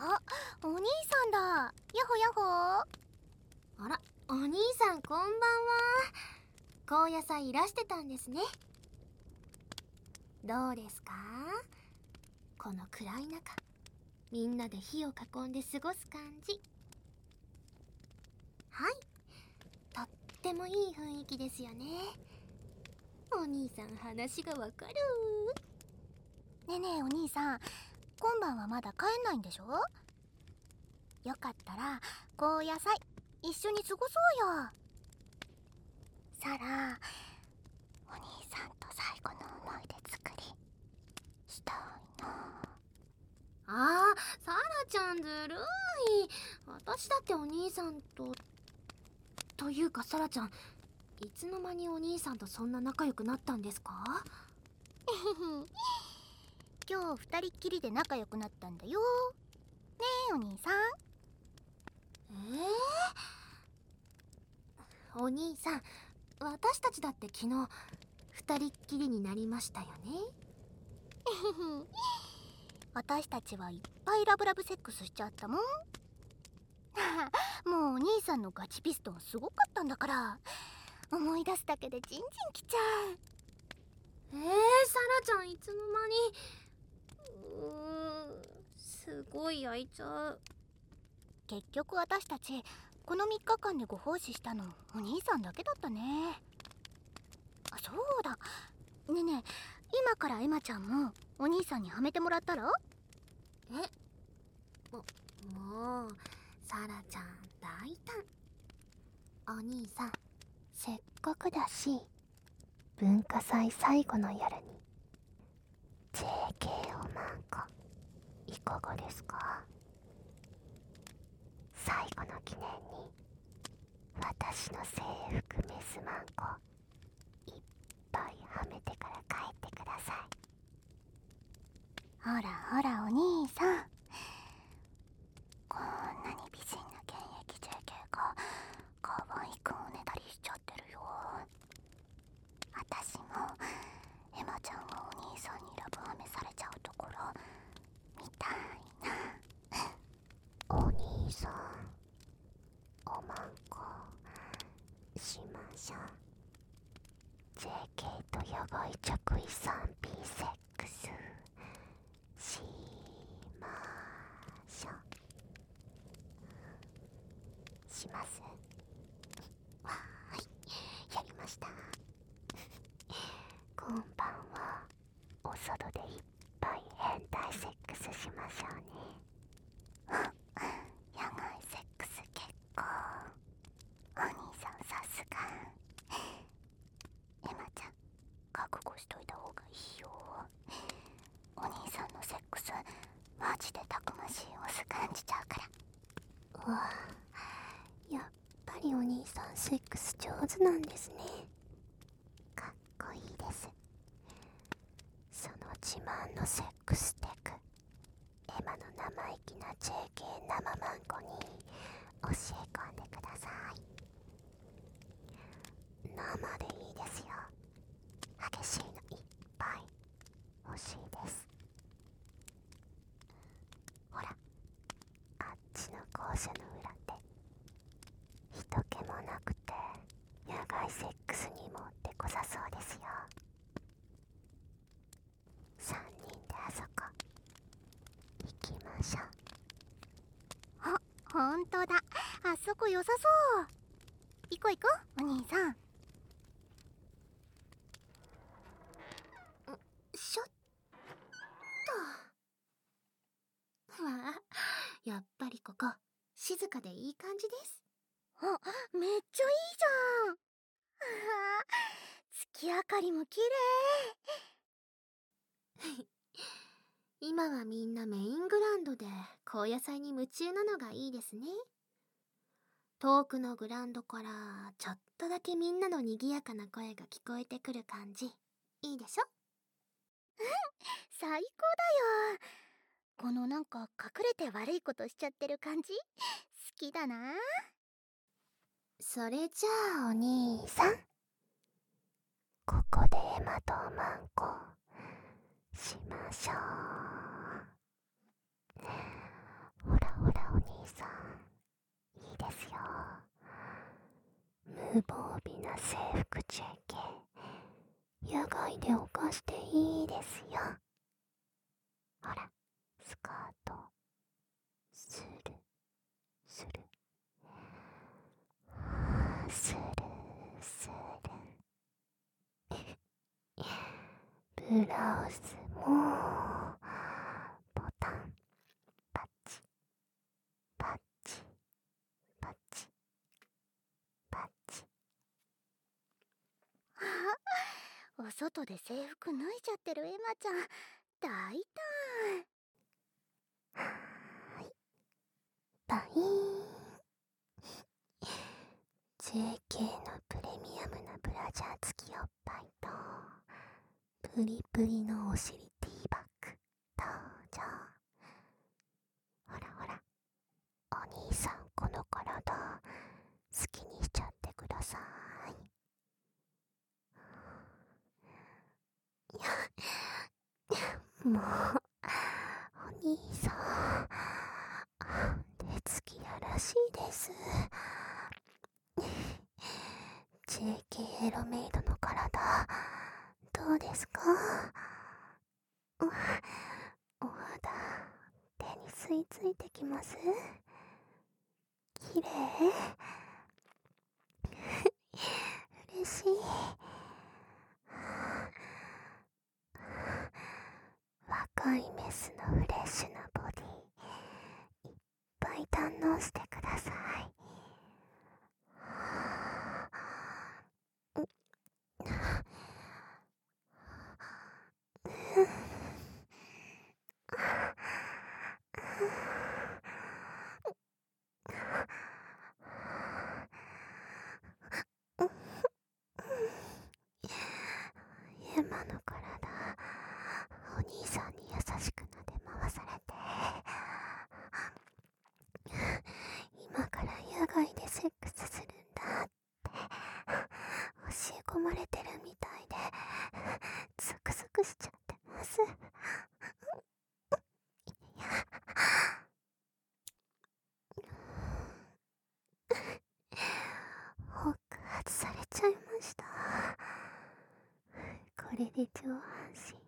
あお兄さんだ。やほやほ。あらお兄さんこんばんは。高野菜いらしてたんですね。どうですか？この暗い中みんなで火を囲んで過ごす感じ。はい。とってもいい雰囲気ですよね。お兄さん話がわかる。ねえねえお兄さん。今晩はまだ帰んないんでしょ？よかったら高野菜一緒に過ごそうよ。サラお兄さんと最後の思い出作りしたいな。あーサラちゃんずるい。私だってお兄さんとというかサラちゃんいつの間にお兄さんとそんな仲良くなったんですか？今日二人っきりで仲良くなったんだよ。ねえお兄さん。えー、お兄さん私たちだって昨日二人っきりになりましたよね。私たちはいっぱいラブラブセックスしちゃったもん。もうお兄さんのガチピストンすごかったんだから。思い出すだけでジンジンきちゃう。えー、サラちゃんいつの間にすごい焼いちゃう結局私たちこの3日間でご奉仕したのお兄さんだけだったね。あそうだ。ねえねえ今からエマちゃんもお兄さんにはめてもらったら？え？ももうサラちゃん大胆。お兄さんせっかくだし文化祭最後の夜に JK をマンコいかがですか？最後の記念に私の制服メスマンコいっぱいはめてから帰ってください。ほらほらお兄さん。こんなに美人な現役 JK が可愛くおねだりしちゃってるよ私もエマちゃんがお兄さんにラブはめされちゃうところ見たいなお兄さんおまんこしましょう JK と野外着衣 3P セックスしましょうします。わーい。やりました。今晩はお外でいっぱい変態セックスしましょうね。野外セックス結構。お兄さんさすが。エマちゃん覚悟しといた方がいいよ。お兄さんのセックスマジでたくましいオス感じちゃうから。うわあやっぱりお兄さんセックスなんですね。かっこいいです。その自慢のセックステク。エマの生意気な JK 生マンコに教え込んでください生でいいですよ激しいのいっぱい欲しいですほらあっちの校舎の裏って人気もなくて野外セックスにもってこさそうですよ3人であそこ行きましょうあほんとだあそこ良さそう。行こう行こう。お兄さん。しょっと。わあやっぱりここ静かでいい感じです。あめっちゃいいじゃん。あ月明かりも綺麗。今はみんなメイングランドで高野菜に夢中なのがいいですね。遠くのグラウンドからちょっとだけみんなの賑やかな声が聞こえてくる感じ。いいでしょ？最高だよ。このなんか隠れて悪いことしちゃってる感じ？好きだな。それじゃあお兄さん。ここでエマとマンコしましょう。ほ無防備な制服 JK 野外で犯していいですよ。ほらスカート。する。する。するする。ブラウスもボタンパッチパッチパッチパッチあお外で制服脱いじゃってるエマちゃん大バイーン。JK のプレミアムなブラジャー付きおっぱいとプリプリのお尻ティーバッグ登場ほらほらお兄さんこの体好きにしちゃってくださいいやもうお兄さん手つきやらしいです。JK エロメイドの体どうですか？おお肌手に吸い付いてきます？綺麗？嬉しい。若いメスのフレッシュなボディいっぱい堪能してください。のエマの体お兄さんに優しくなで回されて今から野外でセックスするんだって教え込まれてるみたいでゾクゾクしちゃってますいやホック外されちゃいましたこれで上半身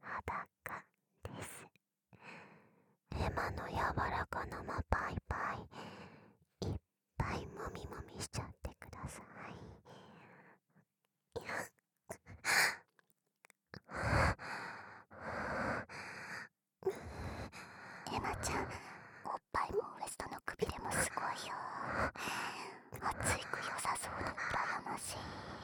裸です。エマの柔らかなまパイパイ。いっぱいもみもみしちゃってくださいいや。エマちゃんおっぱいもウエストのくびれもすごいよ。熱いく良さそうで羨ましい。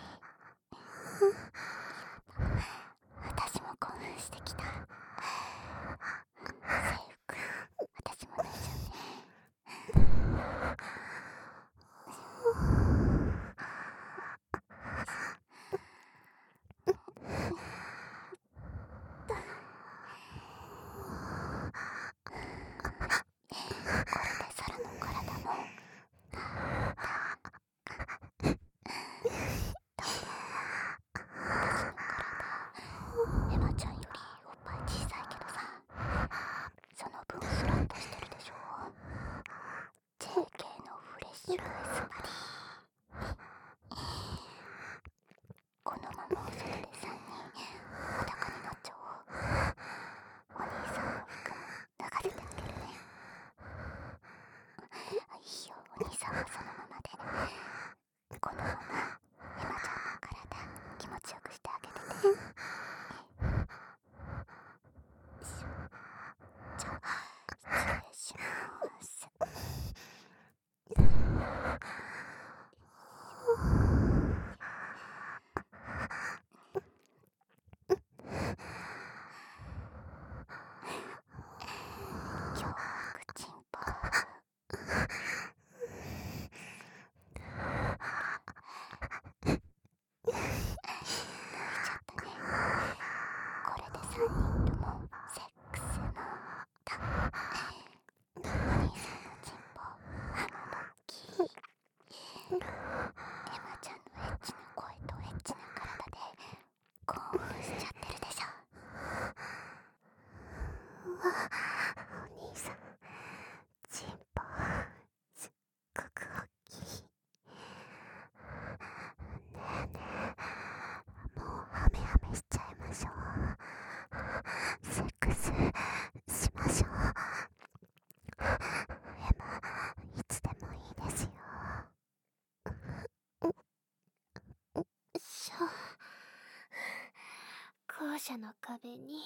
舎の壁に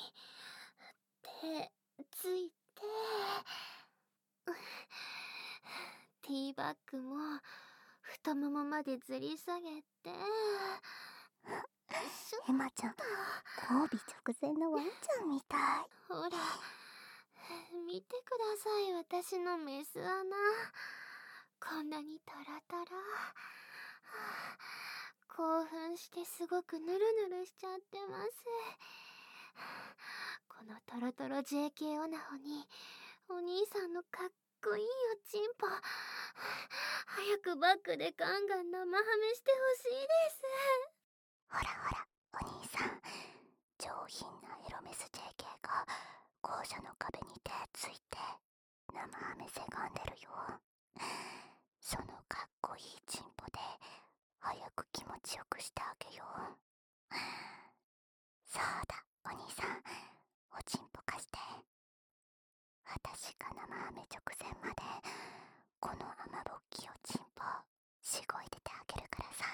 手ついてティーバッグも太ももまで吊り下げてエマちゃん交尾直前のワンちゃんみたい。ほら見てください私のメス穴。こんなにトロトロしてすごくヌルヌルしちゃってます。このトロトロ JK オナホにお兄さんのかっこいいおちんぽ早くバックでガンガン生ハメしてほしいです。ほらほらお兄さん上品なエロメス JK が校舎の壁に手ついて生ハメせがんでるよ。そのかっこいいチンポで早く気持ちよくしてあげよう。そうだお兄さん。おちんぽ貸して。私が生飴直前までこの雨ぼっきをちんぽしごいでてあげるからさ。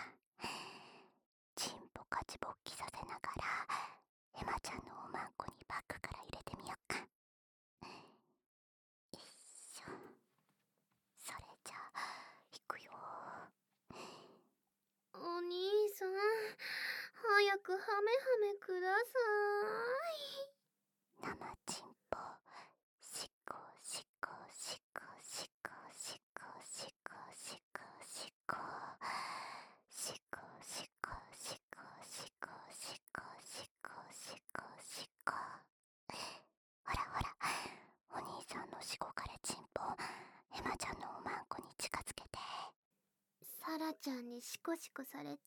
ちんぽかちぼっいサラちゃんにシコシコされて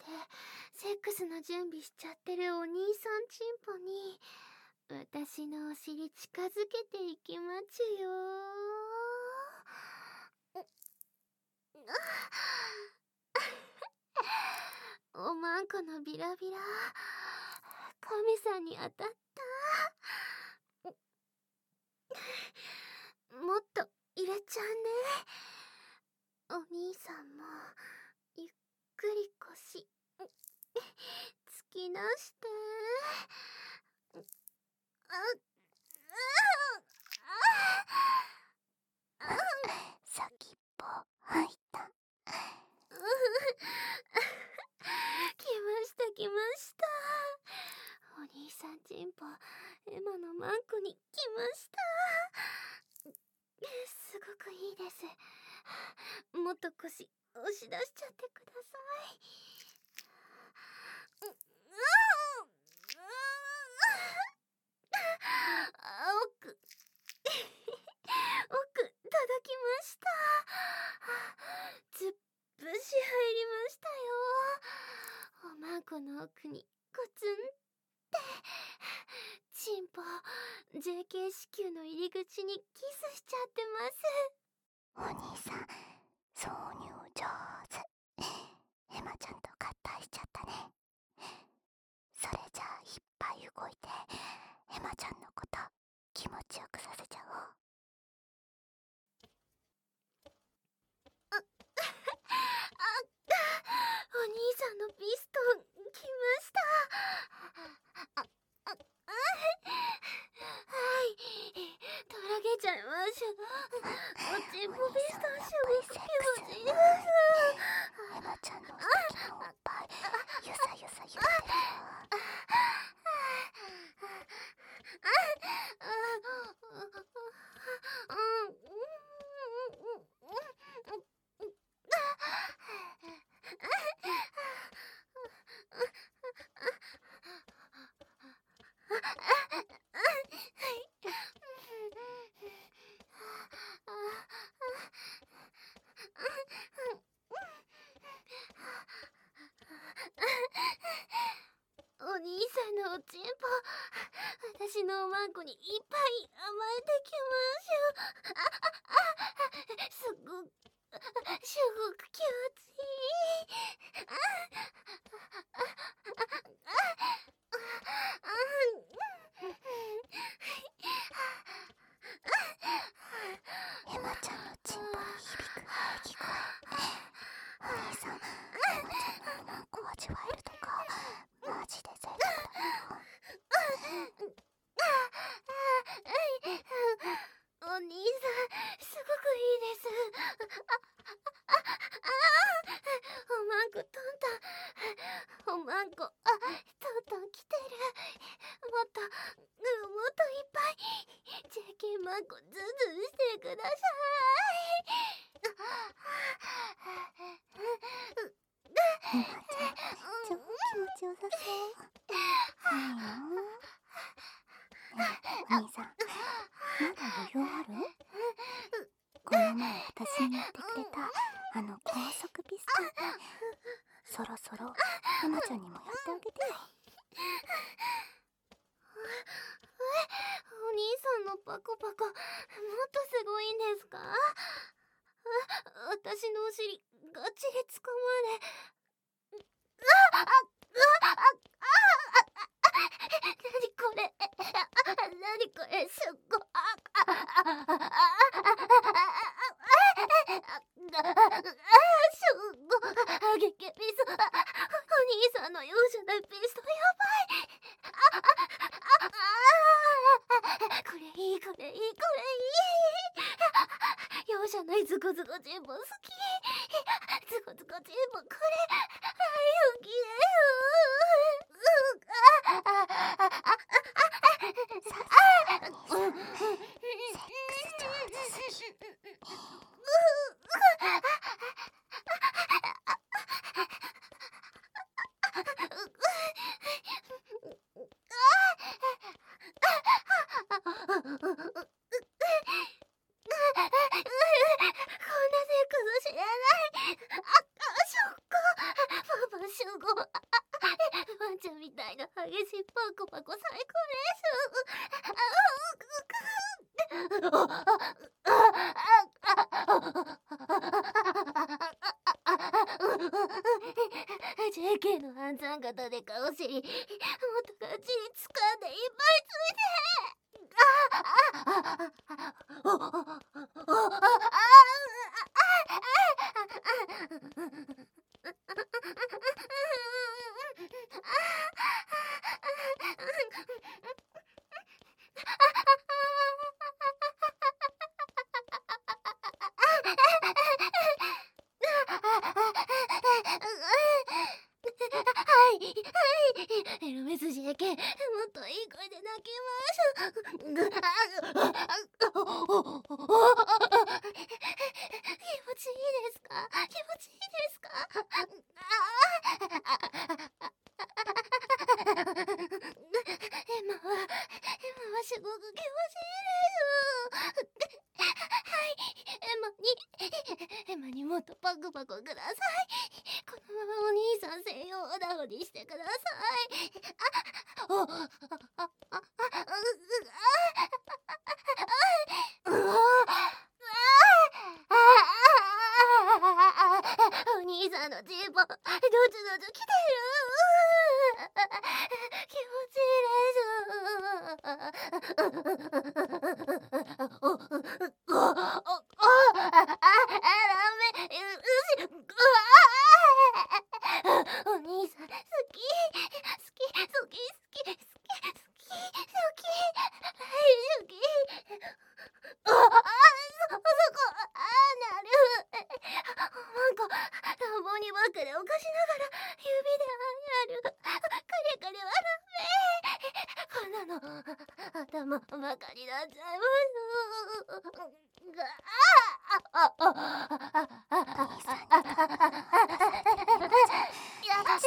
セックスの準備しちゃってるお兄さんチンポに私のお尻近づけていきまちよ。おまんこのビラビラ神さんに当たった。もっと入れちゃうね。お兄さんも。くり腰突き出して。あ先っぽ入った。来ました来ました。お兄さんチンポエマのマンコに来ました。すごくいいです。もっと腰押し出しちゃってください。うう奥。奥届きました。ずっぶし入りましたよおまんこの奥にコツンって。チンポ JK 子宮の入り口にキスしちゃってます。お兄さん挿入上手。エマちゃんと合体しちゃったね。それじゃあいっぱい動いてエマちゃんのこと気持ちよくさせちゃおう。あったお兄さんのピストン来ました。あああはい。げちゃいましたおちんぽピストンすごく気持ちいいですエマちゃんの素敵なおっぱいゆさゆさゆさ。うんよお兄さんのおちんぽ私のおまんこにいっぱい甘えてきましょう。あああすごくすごく気持ちいいああああエマちゃんのチンポに響く喘ぎ声お兄さんエマちゃんのおまんこ味わえるとかマジで贅沢だよおまんこトントンおまんこあトントン来てるもっともっといっぱい JK まんこズズンしてくださひまちゃん超気持ちよさそういいのねえお兄さんまだ余裕あるこの前私に言ってくれたあの高速ピストンそろそろひまちゃんにもやってあげてよお兄さんのパコパコもっとすごいんですかあ私のお尻がっちりつかまれああああ何これ何これすっごああああすっごあげけピスお兄さんのようじゃないピストやばいこれいいこれいいこれいいようじゃないズコズコチンポ好きズコズコ全部これ好きこんなセックス知らないあ、あ、ショックパパ集合あワンちゃんみたいな激しいパコパコ最高です JK の暗算型でかお尻もっとがっちり掴んでいっぱいついて。あああああああああああおああああお兄さんのジーパンどつどつ来てる気持ちいいですおおおあダメうしお兄さん好き好き好き好き好き好き好きはい好きああそそこあなるなんか乱暴にバックで犯しながら指であやるカリカリはダメこんなの。頭バカになっちゃいますああああいやい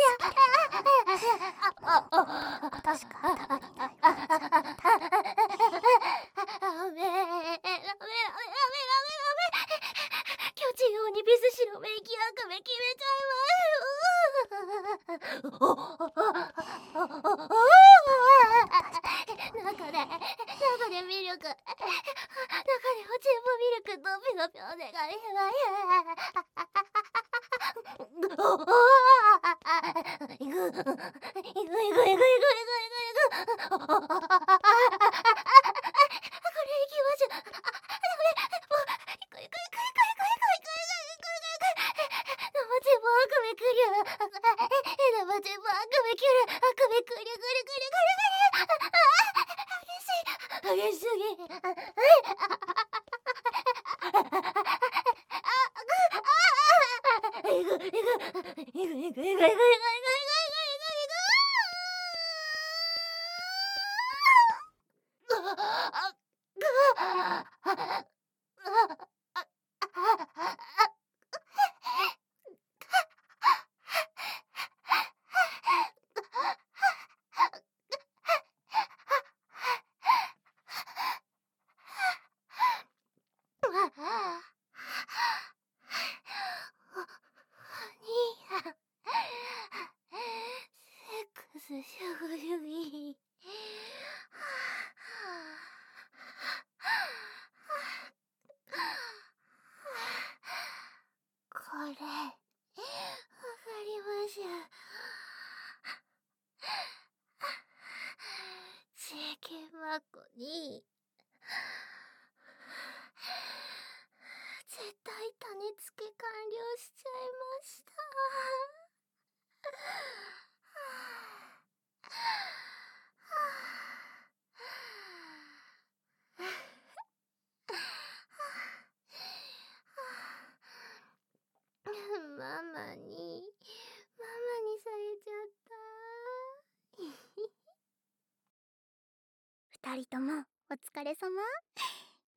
人ともお疲れ様。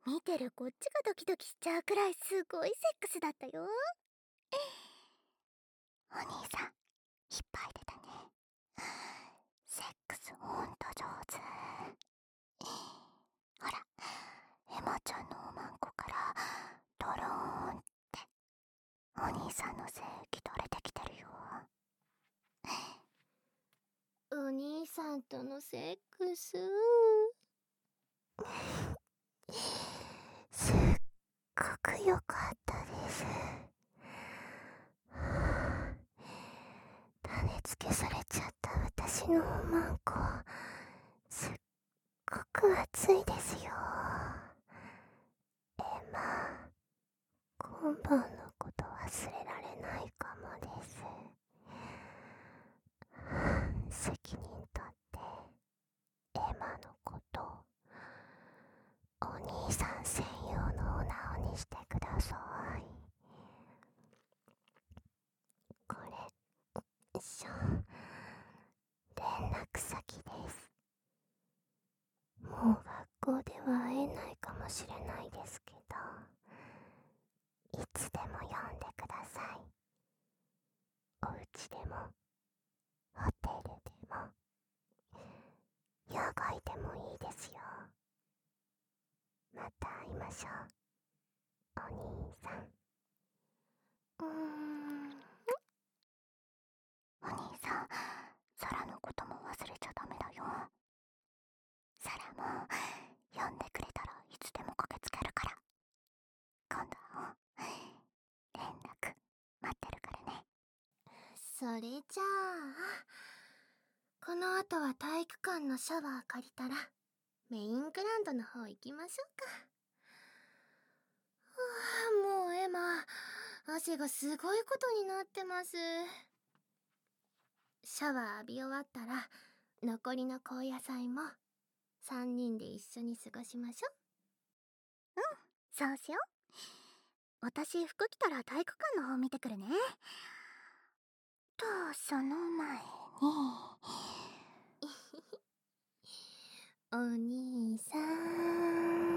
見てるこっちがドキドキしちゃうくらいすごいセックスだったよ。お兄さんいっぱい出たね。セックスほんと上手。ほらエマちゃんのおまんこからドローンってお兄さんの精液取れてきてるよ。お兄さんとのセックス？すっごく良かったです。種付けされちゃった私のおまんこすっごく熱いですよエマ今晩のこと忘れられないかもです責任取ってエマのことお兄さん専用のおなおにしてくださいこれよいしょ連絡先ですもう学校では会えないかもしれないですけどいつでも読んでください。お家でもホテルでも野外でもいいですよ。また会いましょう。お兄さん。うーん。お兄さんサラのことも忘れちゃダメだよ。サラも呼んでくれたらいつでも駆けつけるから。今度は連絡待ってるからね。それじゃあこの後は体育館のシャワー借りたらメイングランドの方行きましょうか。はあもうエマ汗がすごいことになってます。シャワー浴び終わったら残りの高野菜も3人で一緒に過ごしましょう。うんそうしよう。私服着たら体育館の方見てくるね。とその前に。お兄さん